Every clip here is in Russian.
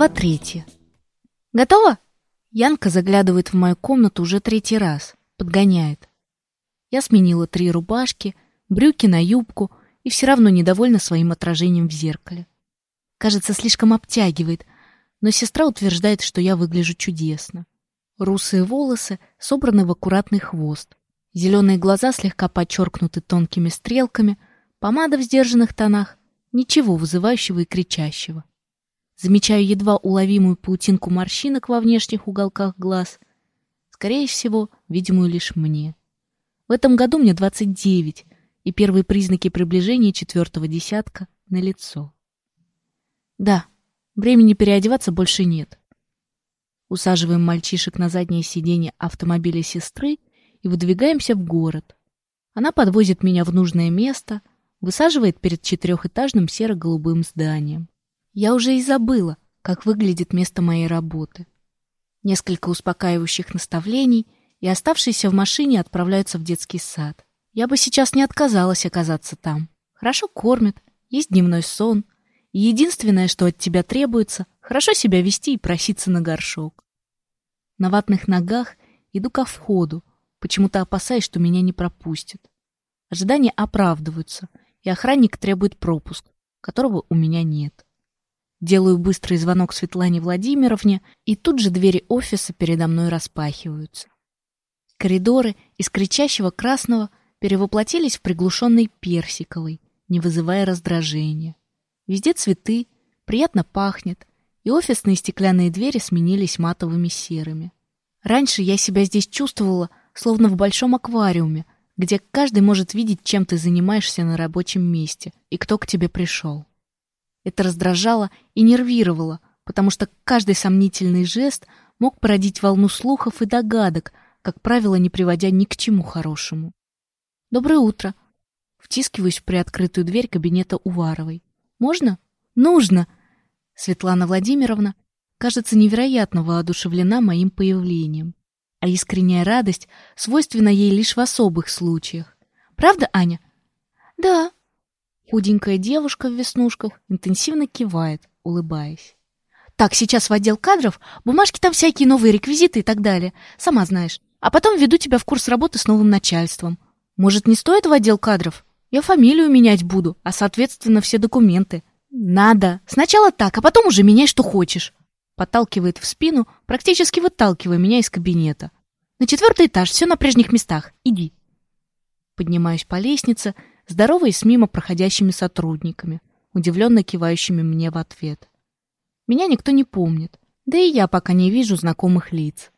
Глава третья. «Готово?» Янка заглядывает в мою комнату уже третий раз, подгоняет. Я сменила три рубашки, брюки на юбку и все равно недовольна своим отражением в зеркале. Кажется, слишком обтягивает, но сестра утверждает, что я выгляжу чудесно. Русые волосы собраны в аккуратный хвост, зеленые глаза слегка подчеркнуты тонкими стрелками, помада в сдержанных тонах, ничего вызывающего и кричащего. Замечаю едва уловимую паутинку морщинок во внешних уголках глаз, скорее всего, видимую лишь мне. В этом году мне 29, и первые признаки приближения четвертого десятка на лицо. Да, времени переодеваться больше нет. Усаживаем мальчишек на заднее сиденье автомобиля сестры и выдвигаемся в город. Она подвозит меня в нужное место, высаживает перед четырехэтажным серо-голубым зданием. Я уже и забыла, как выглядит место моей работы. Несколько успокаивающих наставлений, и оставшиеся в машине отправляются в детский сад. Я бы сейчас не отказалась оказаться там. Хорошо кормят, есть дневной сон, и единственное, что от тебя требуется, хорошо себя вести и проситься на горшок. На ватных ногах иду ко входу, почему-то опасаясь, что меня не пропустят. Ожидания оправдываются, и охранник требует пропуск, которого у меня нет. Делаю быстрый звонок Светлане Владимировне, и тут же двери офиса передо мной распахиваются. Коридоры из кричащего красного перевоплотились в приглушенный персиковый, не вызывая раздражения. Везде цветы, приятно пахнет, и офисные стеклянные двери сменились матовыми серыми. Раньше я себя здесь чувствовала, словно в большом аквариуме, где каждый может видеть, чем ты занимаешься на рабочем месте и кто к тебе пришел. Это раздражало и нервировало, потому что каждый сомнительный жест мог породить волну слухов и догадок, как правило, не приводя ни к чему хорошему. «Доброе утро!» Втискиваюсь в приоткрытую дверь кабинета Уваровой. «Можно?» «Нужно!» Светлана Владимировна, кажется, невероятно воодушевлена моим появлением. А искренняя радость свойственна ей лишь в особых случаях. «Правда, Аня?» «Да», Худенькая девушка в веснушках интенсивно кивает, улыбаясь. Так, сейчас в отдел кадров, бумажки там всякие новые реквизиты и так далее. Сама знаешь. А потом веду тебя в курс работы с новым начальством. Может, не стоит в отдел кадров? Я фамилию менять буду, а, соответственно, все документы. Надо. Сначала так, а потом уже меняй, что хочешь. Подталкивает в спину, практически выталкивая меня из кабинета. На четвертый этаж, все на прежних местах. Иди. Поднимаюсь по лестнице, здороваясь с мимо проходящими сотрудниками, удивленно кивающими мне в ответ. Меня никто не помнит, да и я пока не вижу знакомых лиц.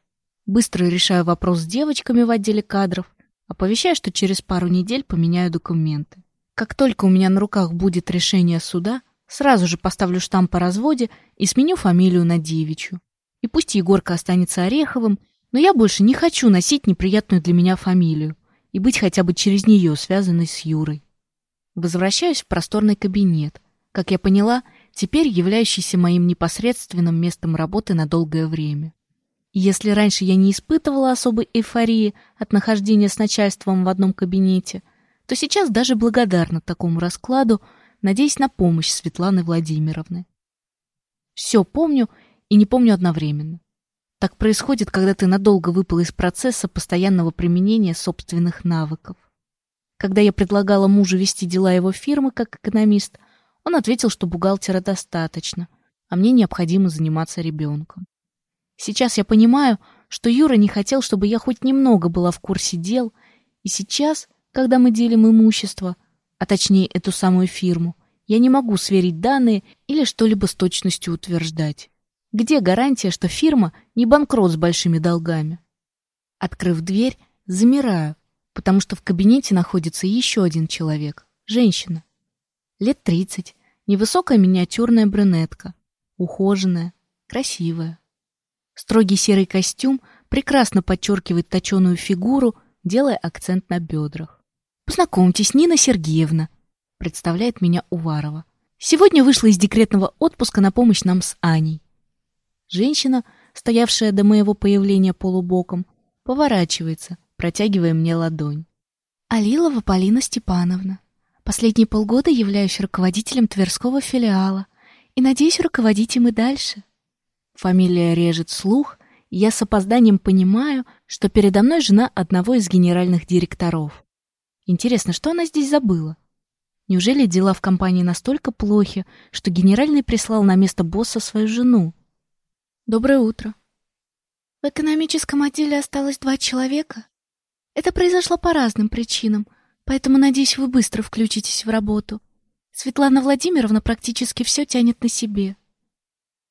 Быстро решаю вопрос с девочками в отделе кадров, оповещаю, что через пару недель поменяю документы. Как только у меня на руках будет решение суда, сразу же поставлю штамп о разводе и сменю фамилию на девичью. И пусть Егорка останется Ореховым, но я больше не хочу носить неприятную для меня фамилию и быть хотя бы через нее связанной с Юрой. Возвращаюсь в просторный кабинет, как я поняла, теперь являющийся моим непосредственным местом работы на долгое время. И если раньше я не испытывала особой эйфории от нахождения с начальством в одном кабинете, то сейчас даже благодарна такому раскладу, надеясь на помощь Светланы Владимировны. Все помню и не помню одновременно. Так происходит, когда ты надолго выпал из процесса постоянного применения собственных навыков. Когда я предлагала мужу вести дела его фирмы как экономист, он ответил, что бухгалтера достаточно, а мне необходимо заниматься ребенком. Сейчас я понимаю, что Юра не хотел, чтобы я хоть немного была в курсе дел, и сейчас, когда мы делим имущество, а точнее эту самую фирму, я не могу сверить данные или что-либо с точностью утверждать. Где гарантия, что фирма не банкрот с большими долгами? Открыв дверь, замираю, потому что в кабинете находится еще один человек, женщина. Лет тридцать, невысокая миниатюрная брюнетка, ухоженная, красивая. Строгий серый костюм прекрасно подчеркивает точеную фигуру, делая акцент на бедрах. «Познакомьтесь, Нина Сергеевна», — представляет меня Уварова. «Сегодня вышла из декретного отпуска на помощь нам с Аней. Женщина, стоявшая до моего появления полубоком, поворачивается, протягивая мне ладонь. Алилова Полина Степановна. Последние полгода являюсь руководителем Тверского филиала и надеюсь руководить им и дальше. Фамилия режет слух, и я с опозданием понимаю, что передо мной жена одного из генеральных директоров. Интересно, что она здесь забыла? Неужели дела в компании настолько плохи, что генеральный прислал на место босса свою жену? Доброе утро. В экономическом отделе осталось два человека. Это произошло по разным причинам, поэтому, надеюсь, вы быстро включитесь в работу. Светлана Владимировна практически все тянет на себе.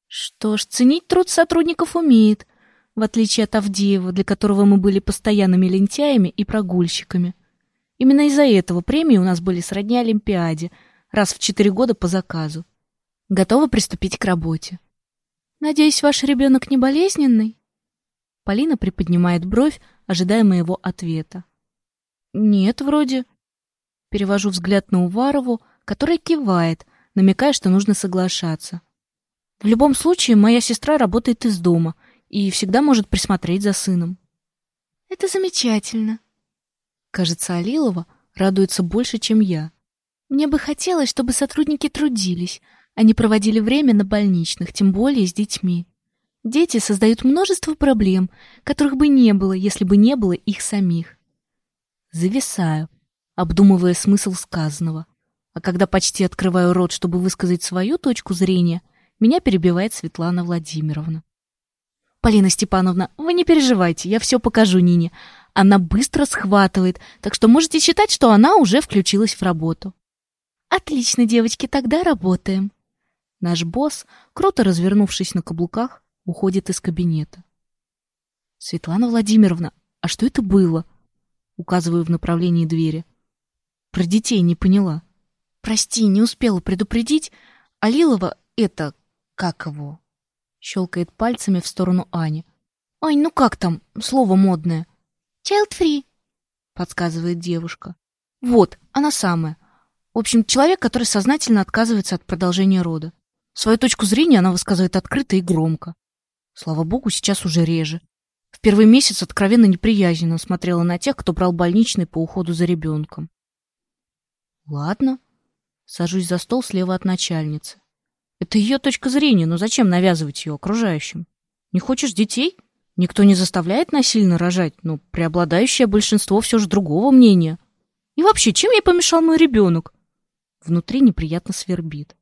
Что ж, ценить труд сотрудников умеет, в отличие от Авдеева, для которого мы были постоянными лентяями и прогульщиками. Именно из-за этого премии у нас были сродни Олимпиаде, раз в четыре года по заказу. Готова приступить к работе. Надеюсь, ваш ребенок не болезненный? Полина приподнимает бровь, ожидая моего ответа. Нет, вроде. Перевожу взгляд на Уварову, которая кивает, намекая, что нужно соглашаться. В любом случае, моя сестра работает из дома и всегда может присмотреть за сыном. Это замечательно. Кажется, Алилова радуется больше, чем я. Мне бы хотелось, чтобы сотрудники трудились, не проводили время на больничных, тем более с детьми. Дети создают множество проблем, которых бы не было, если бы не было их самих. Зависаю, обдумывая смысл сказанного. А когда почти открываю рот, чтобы высказать свою точку зрения, меня перебивает Светлана Владимировна. Полина Степановна, вы не переживайте, я все покажу Нине. Она быстро схватывает, так что можете считать, что она уже включилась в работу. Отлично, девочки, тогда работаем. Наш босс, круто развернувшись на каблуках, уходит из кабинета. Светлана Владимировна, а что это было? Указываю в направлении двери. Про детей не поняла. Прости, не успела предупредить. Алилова это как его? Щелкает пальцами в сторону Ани. Ань, ну как там? Слово модное. Child free, подсказывает девушка. Вот, она самая. В общем, человек, который сознательно отказывается от продолжения рода. Свою точку зрения она высказывает открыто и громко. Слава богу, сейчас уже реже. В первый месяц откровенно неприязненно смотрела на тех, кто брал больничный по уходу за ребенком. Ладно. Сажусь за стол слева от начальницы. Это ее точка зрения, но зачем навязывать ее окружающим? Не хочешь детей? Никто не заставляет насильно рожать, но преобладающее большинство все же другого мнения. И вообще, чем ей помешал мой ребенок? Внутри неприятно свербит.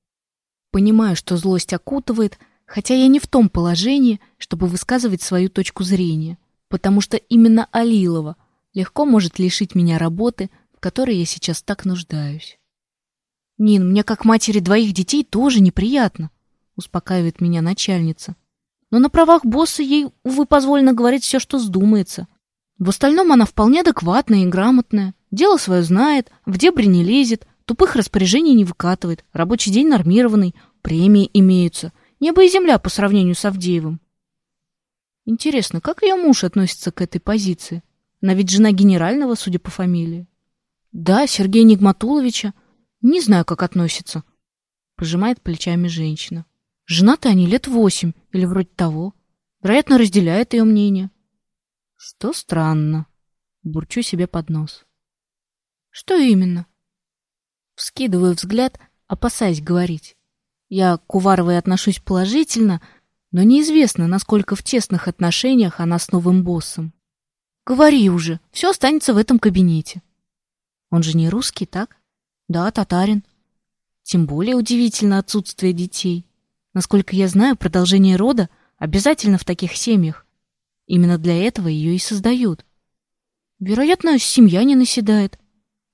Понимаю, что злость окутывает, хотя я не в том положении, чтобы высказывать свою точку зрения, потому что именно Алилова легко может лишить меня работы, в которой я сейчас так нуждаюсь. Нин, мне как матери двоих детей тоже неприятно, успокаивает меня начальница. Но на правах босса ей, увы, позволено говорить все, что вздумается. В остальном она вполне адекватная и грамотная, дело свое знает, в дебри не лезет, тупых распоряжений не выкатывает, рабочий день нормированный, премии имеются. Небо и земля по сравнению с Авдеевым. Интересно, как ее муж относится к этой позиции? Она ведь жена генерального, судя по фамилии. Да, Сергея Нигматуловича, не знаю, как относится. Пожимает плечами женщина. Женаты они лет восемь или вроде того. Вероятно, разделяет ее мнение. Что странно. Бурчу себе под нос. Что именно? Вскидываю взгляд, опасаясь говорить. Я к Уваровой отношусь положительно, но неизвестно, насколько в тесных отношениях она с новым боссом. Говори уже, все останется в этом кабинете. Он же не русский, так? Да, татарин. Тем более удивительно отсутствие детей. Насколько я знаю, продолжение рода обязательно в таких семьях. Именно для этого ее и создают. Вероятно, семья не наседает,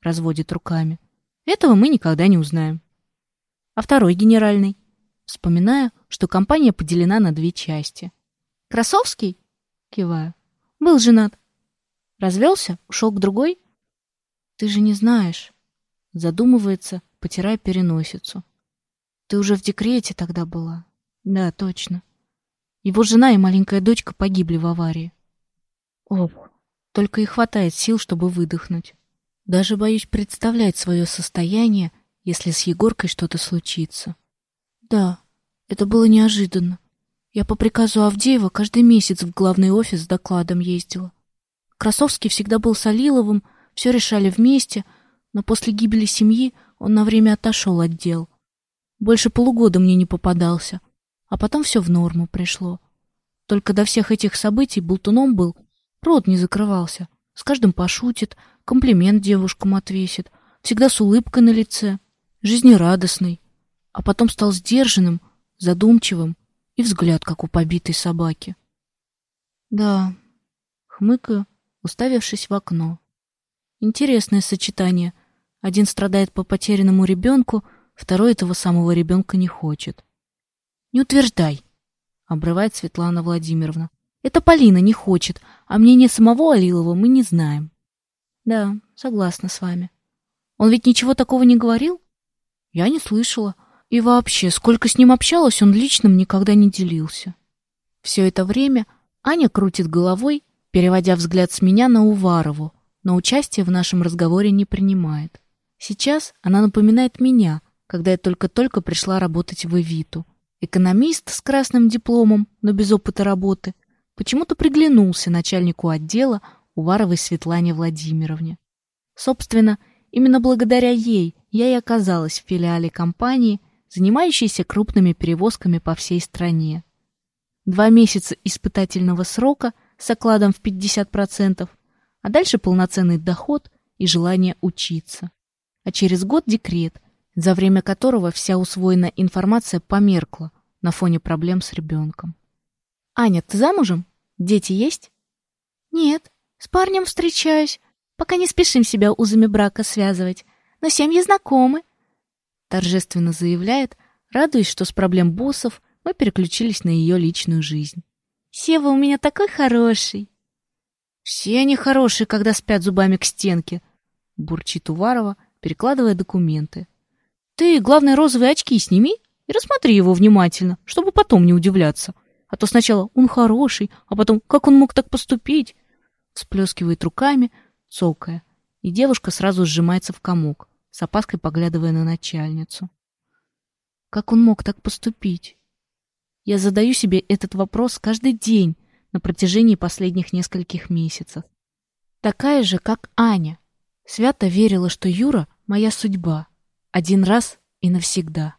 разводит руками. Этого мы никогда не узнаем. А второй генеральный? Вспоминаю, что компания поделена на две части. Красовский? Киваю. Был женат. Развелся? Ушел к другой? Ты же не знаешь. Задумывается, потирая переносицу. Ты уже в декрете тогда была. Да, точно. Его жена и маленькая дочка погибли в аварии. Ох, только и хватает сил, чтобы выдохнуть. Даже боюсь представлять свое состояние, если с Егоркой что-то случится. Да, это было неожиданно. Я по приказу Авдеева каждый месяц в главный офис с докладом ездила. Красовский всегда был с Алиловым, все решали вместе, но после гибели семьи он на время отошел от дел. Больше полугода мне не попадался. А потом все в норму пришло. Только до всех этих событий болтуном был, рот не закрывался. С каждым пошутит, комплимент девушкам отвесит, всегда с улыбкой на лице, жизнерадостный. А потом стал сдержанным, задумчивым и взгляд, как у побитой собаки. Да, хмыкаю, уставившись в окно. Интересное сочетание. Один страдает по потерянному ребенку, второй этого самого ребенка не хочет. Не утверждай, обрывает Светлана Владимировна. Это Полина не хочет, а мнение самого Алилова мы не знаем. Да, согласна с вами. Он ведь ничего такого не говорил? Я не слышала. И вообще, сколько с ним общалась, он личным никогда не делился. Все это время Аня крутит головой, переводя взгляд с меня на Уварову, но участие в нашем разговоре не принимает. Сейчас она напоминает меня, когда я только-только пришла работать в Эвиту. Экономист с красным дипломом, но без опыта работы, почему-то приглянулся начальнику отдела Уваровой Светлане Владимировне. Собственно, именно благодаря ей я и оказалась в филиале компании, занимающейся крупными перевозками по всей стране. Два месяца испытательного срока с окладом в 50%, а дальше полноценный доход и желание учиться. А через год декрет, за время которого вся усвоенная информация померкла на фоне проблем с ребенком. «Аня, ты замужем? Дети есть?» «Нет, с парнем встречаюсь. Пока не спешим себя узами брака связывать, но семьи знакомы», торжественно заявляет, радуясь, что с проблем боссов мы переключились на ее личную жизнь. «Сева у меня такой хороший!» «Все они хорошие, когда спят зубами к стенке», — бурчит Уварова, перекладывая документы. «Ты, главное, розовые очки сними и рассмотри его внимательно, чтобы потом не удивляться. А то сначала он хороший, а потом как он мог так поступить?» Сплескивает руками, цокая, и девушка сразу сжимается в комок, с опаской поглядывая на начальницу. Как он мог так поступить? Я задаю себе этот вопрос каждый день на протяжении последних нескольких месяцев. Такая же, как Аня. Свято верила, что Юра — моя судьба. Один раз и навсегда.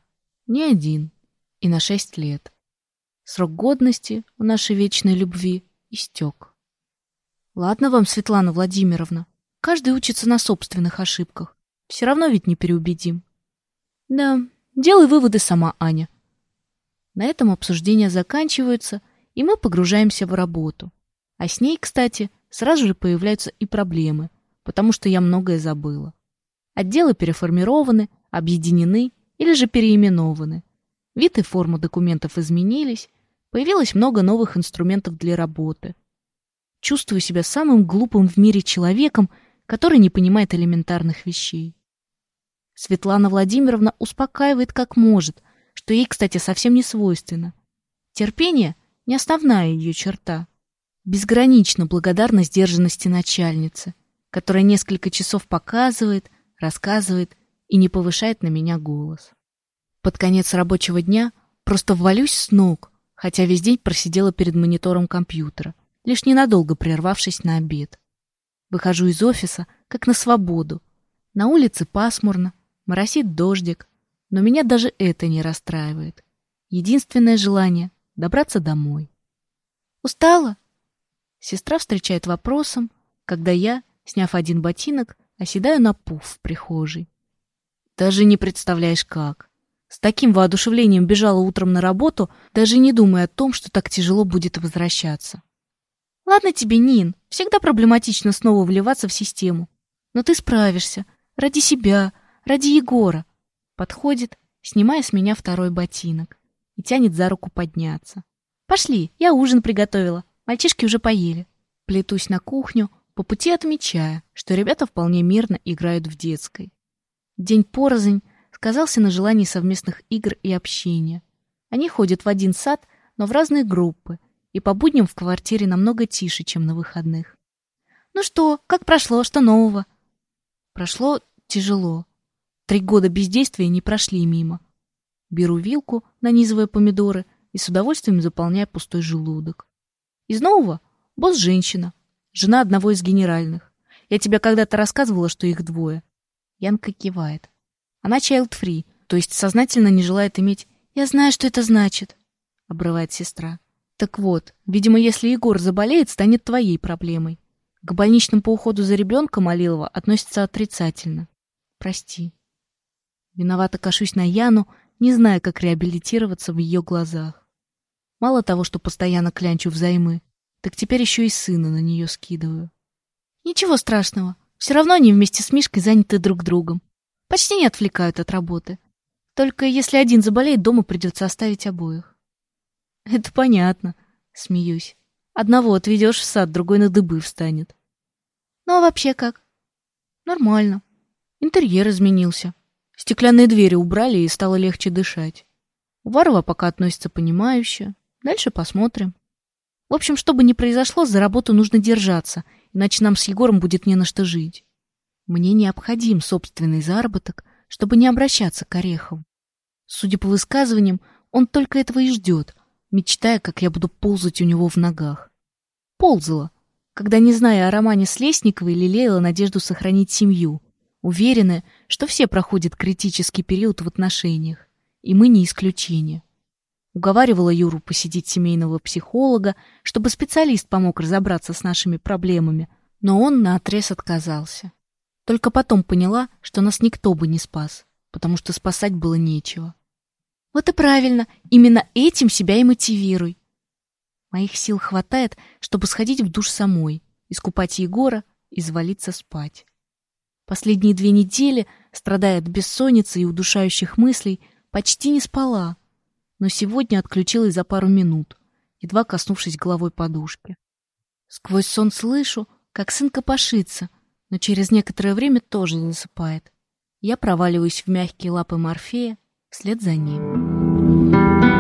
Не один. И на шесть лет. Срок годности у нашей вечной любви истек. Ладно вам, Светлана Владимировна. Каждый учится на собственных ошибках. Все равно ведь не переубедим. Да, делай выводы сама, Аня. На этом обсуждения заканчиваются, и мы погружаемся в работу. А с ней, кстати, сразу же появляются и проблемы, потому что я многое забыла. Отделы переформированы, объединены или же переименованы. Вид и форма документов изменились, появилось много новых инструментов для работы. Чувствую себя самым глупым в мире человеком, который не понимает элементарных вещей. Светлана Владимировна успокаивает как может, что ей, кстати, совсем не свойственно. Терпение — не основная ее черта. Безгранично благодарна сдержанности начальницы, которая несколько часов показывает, рассказывает и не повышает на меня голос. Под конец рабочего дня просто ввалюсь с ног, хотя весь день просидела перед монитором компьютера, лишь ненадолго прервавшись на обед. Выхожу из офиса, как на свободу. На улице пасмурно, моросит дождик, но меня даже это не расстраивает. Единственное желание — добраться домой. «Устала?» Сестра встречает вопросом, когда я, сняв один ботинок, оседаю на пуф в прихожей. Даже не представляешь, как. С таким воодушевлением бежала утром на работу, даже не думая о том, что так тяжело будет возвращаться. Ладно тебе, Нин, всегда проблематично снова вливаться в систему. Но ты справишься. Ради себя, ради Егора. Подходит, снимая с меня второй ботинок и тянет за руку подняться. «Пошли, я ужин приготовила. Мальчишки уже поели». Плетусь на кухню, по пути отмечая, что ребята вполне мирно играют в детской. День порознь сказался на желании совместных игр и общения. Они ходят в один сад, но в разные группы, и по будням в квартире намного тише, чем на выходных. «Ну что, как прошло? Что нового?» Прошло тяжело. Три года бездействия не прошли мимо. Беру вилку, нанизывая помидоры, и с удовольствием заполняю пустой желудок. Из нового — босс-женщина, жена одного из генеральных. Я тебе когда-то рассказывала, что их двое. Янка кивает. Она child-free, то есть сознательно не желает иметь... Я знаю, что это значит. — обрывает сестра. «Так вот, видимо, если Егор заболеет, станет твоей проблемой. К больничным по уходу за ребенком Алилова относится отрицательно. Прости». Виновато кашусь на Яну, не зная, как реабилитироваться в ее глазах. Мало того, что постоянно клянчу взаймы, так теперь еще и сына на нее скидываю. Ничего страшного. Все равно они вместе с Мишкой заняты друг другом. Почти не отвлекают от работы. Только если один заболеет, дома придется оставить обоих. Это понятно, смеюсь. Одного отведешь в сад, другой на дыбы встанет. Ну а вообще как? Нормально. Интерьер изменился. Стеклянные двери убрали, и стало легче дышать. Варва пока относится понимающе. Дальше посмотрим. В общем, что бы ни произошло, за работу нужно держаться, иначе нам с Егором будет не на что жить. Мне необходим собственный заработок, чтобы не обращаться к Орехову. Судя по высказываниям, он только этого и ждет, мечтая, как я буду ползать у него в ногах. Ползала, когда, не зная о романе с Лесниковой, лелеяла надежду сохранить семью, уверенная, что все проходят критический период в отношениях, и мы не исключение. Уговаривала Юру посетить семейного психолога, чтобы специалист помог разобраться с нашими проблемами, но он наотрез отказался. Только потом поняла, что нас никто бы не спас, потому что спасать было нечего. Вот и правильно, именно этим себя и мотивируй. Моих сил хватает, чтобы сходить в душ самой, искупать Егора и завалиться спать. Последние две недели, страдая от бессонницы и удушающих мыслей, почти не спала, но сегодня отключилась за пару минут, едва коснувшись головой подушки. Сквозь сон слышу, как сын копошится, но через некоторое время тоже засыпает. Я проваливаюсь в мягкие лапы Морфея вслед за ним.